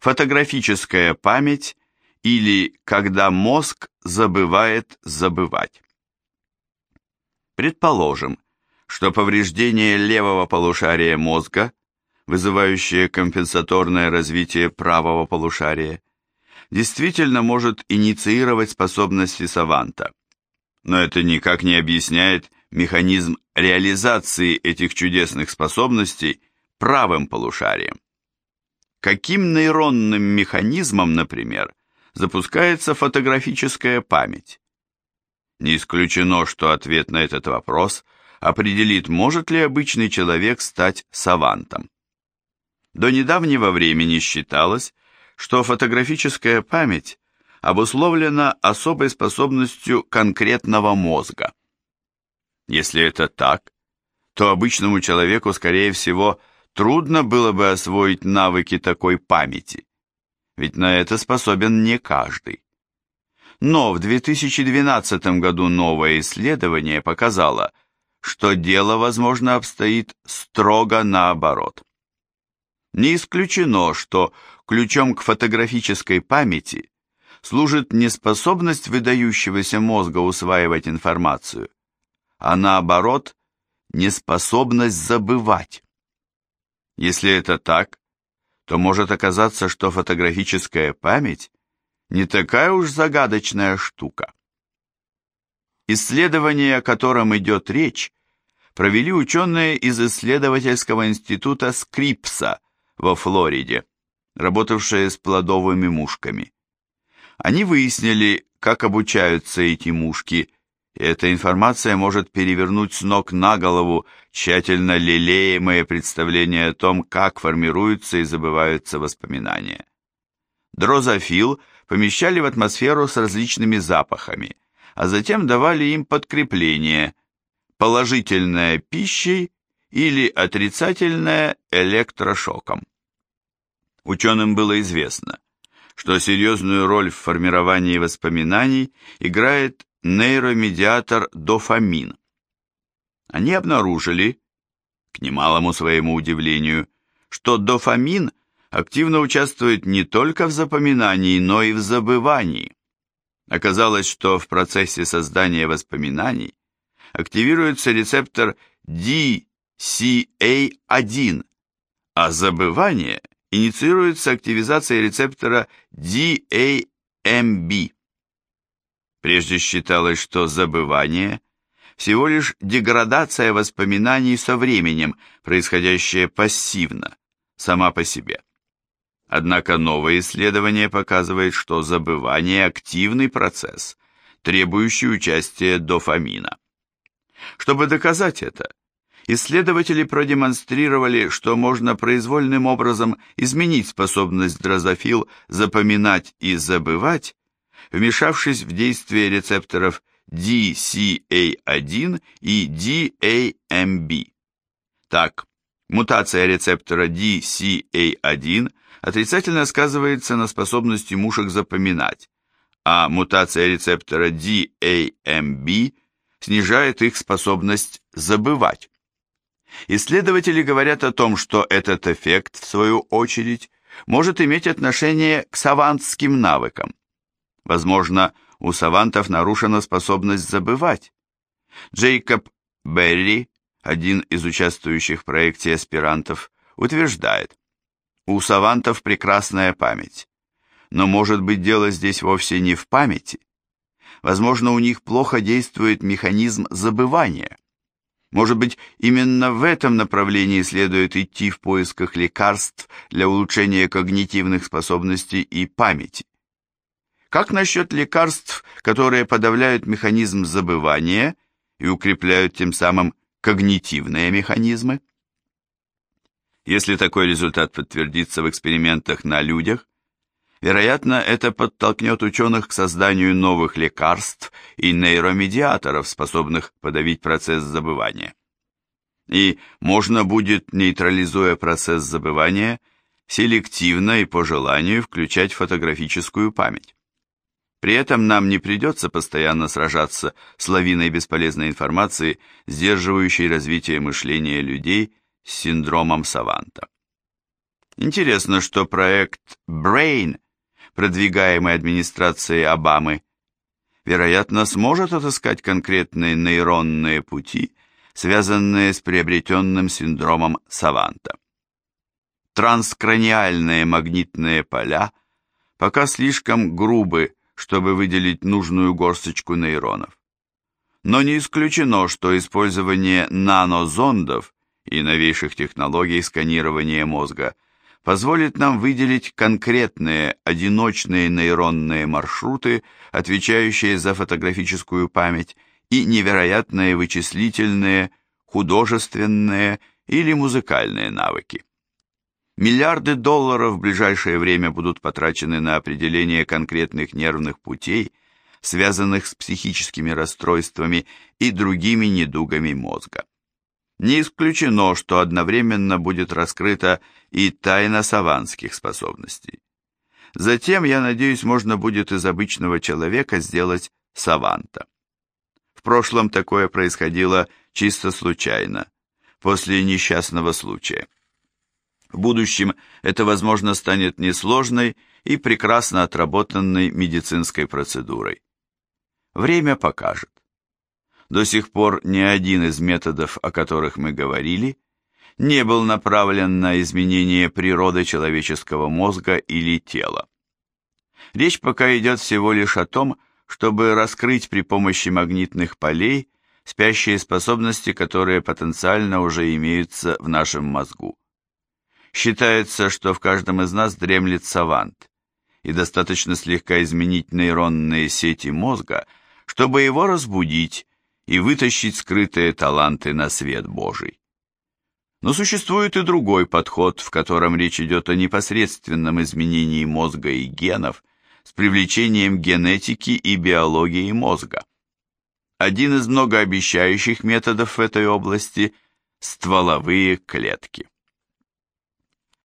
фотографическая память или когда мозг забывает забывать. Предположим, что повреждение левого полушария мозга, вызывающее компенсаторное развитие правого полушария, действительно может инициировать способности саванта. Но это никак не объясняет механизм реализации этих чудесных способностей правым полушарием. Каким нейронным механизмом, например, запускается фотографическая память? Не исключено, что ответ на этот вопрос определит, может ли обычный человек стать савантом. До недавнего времени считалось, что фотографическая память обусловлена особой способностью конкретного мозга. Если это так, то обычному человеку, скорее всего, трудно было бы освоить навыки такой памяти, ведь на это способен не каждый. Но в 2012 году новое исследование показало, что дело, возможно, обстоит строго наоборот. Не исключено, что ключом к фотографической памяти служит не способность выдающегося мозга усваивать информацию, а наоборот, неспособность забывать. Если это так, то может оказаться, что фотографическая память не такая уж загадочная штука. Исследование, о котором идет речь, провели ученые из исследовательского института Скрипса во Флориде, работавшие с плодовыми мушками. Они выяснили, как обучаются эти мушки, и эта информация может перевернуть с ног на голову тщательно лелеемое представление о том, как формируются и забываются воспоминания. Дрозофил помещали в атмосферу с различными запахами, а затем давали им подкрепление, положительное пищей или отрицательное электрошоком. Ученым было известно, что серьезную роль в формировании воспоминаний играет нейромедиатор дофамин. Они обнаружили, к немалому своему удивлению, что дофамин активно участвует не только в запоминании, но и в забывании. Оказалось, что в процессе создания воспоминаний активируется рецептор DCA1, а забывание инициируется активизацией рецептора DAMB. Прежде считалось, что забывание – всего лишь деградация воспоминаний со временем, происходящая пассивно, сама по себе. Однако новое исследование показывает, что забывание – активный процесс, требующий участия дофамина. Чтобы доказать это, исследователи продемонстрировали, что можно произвольным образом изменить способность дрозофил запоминать и забывать, вмешавшись в действие рецепторов DCA1 и DAMB. Так, мутация рецептора DCA1 отрицательно сказывается на способности мушек запоминать, а мутация рецептора DAMB снижает их способность забывать. Исследователи говорят о том, что этот эффект, в свою очередь, может иметь отношение к савантским навыкам. Возможно, у савантов нарушена способность забывать. Джейкоб Берри, один из участвующих в проекте аспирантов, утверждает, у савантов прекрасная память. Но может быть дело здесь вовсе не в памяти. Возможно, у них плохо действует механизм забывания. Может быть, именно в этом направлении следует идти в поисках лекарств для улучшения когнитивных способностей и памяти. Как насчет лекарств, которые подавляют механизм забывания и укрепляют тем самым когнитивные механизмы? Если такой результат подтвердится в экспериментах на людях, вероятно, это подтолкнет ученых к созданию новых лекарств и нейромедиаторов, способных подавить процесс забывания. И можно будет, нейтрализуя процесс забывания, селективно и по желанию включать фотографическую память. При этом нам не придется постоянно сражаться с лавиной бесполезной информации, сдерживающей развитие мышления людей с синдромом Саванта. Интересно, что проект Brain, продвигаемый администрацией Обамы, вероятно, сможет отыскать конкретные нейронные пути, связанные с приобретенным синдромом Саванта. Транскраниальные магнитные поля пока слишком грубы, чтобы выделить нужную горсточку нейронов. Но не исключено, что использование нанозондов и новейших технологий сканирования мозга позволит нам выделить конкретные одиночные нейронные маршруты, отвечающие за фотографическую память, и невероятные вычислительные, художественные или музыкальные навыки. Миллиарды долларов в ближайшее время будут потрачены на определение конкретных нервных путей, связанных с психическими расстройствами и другими недугами мозга. Не исключено, что одновременно будет раскрыта и тайна саванских способностей. Затем, я надеюсь, можно будет из обычного человека сделать саванта. В прошлом такое происходило чисто случайно, после несчастного случая. В будущем это, возможно, станет несложной и прекрасно отработанной медицинской процедурой. Время покажет. До сих пор ни один из методов, о которых мы говорили, не был направлен на изменение природы человеческого мозга или тела. Речь пока идет всего лишь о том, чтобы раскрыть при помощи магнитных полей спящие способности, которые потенциально уже имеются в нашем мозгу. Считается, что в каждом из нас дремлет савант, и достаточно слегка изменить нейронные сети мозга, чтобы его разбудить и вытащить скрытые таланты на свет Божий. Но существует и другой подход, в котором речь идет о непосредственном изменении мозга и генов с привлечением генетики и биологии мозга. Один из многообещающих методов в этой области – стволовые клетки.